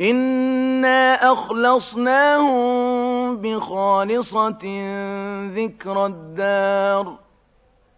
إِنَّا أَخْلَصْنَاهُم بِخَالِصَةٍ ذِكْرَى الدَّارِ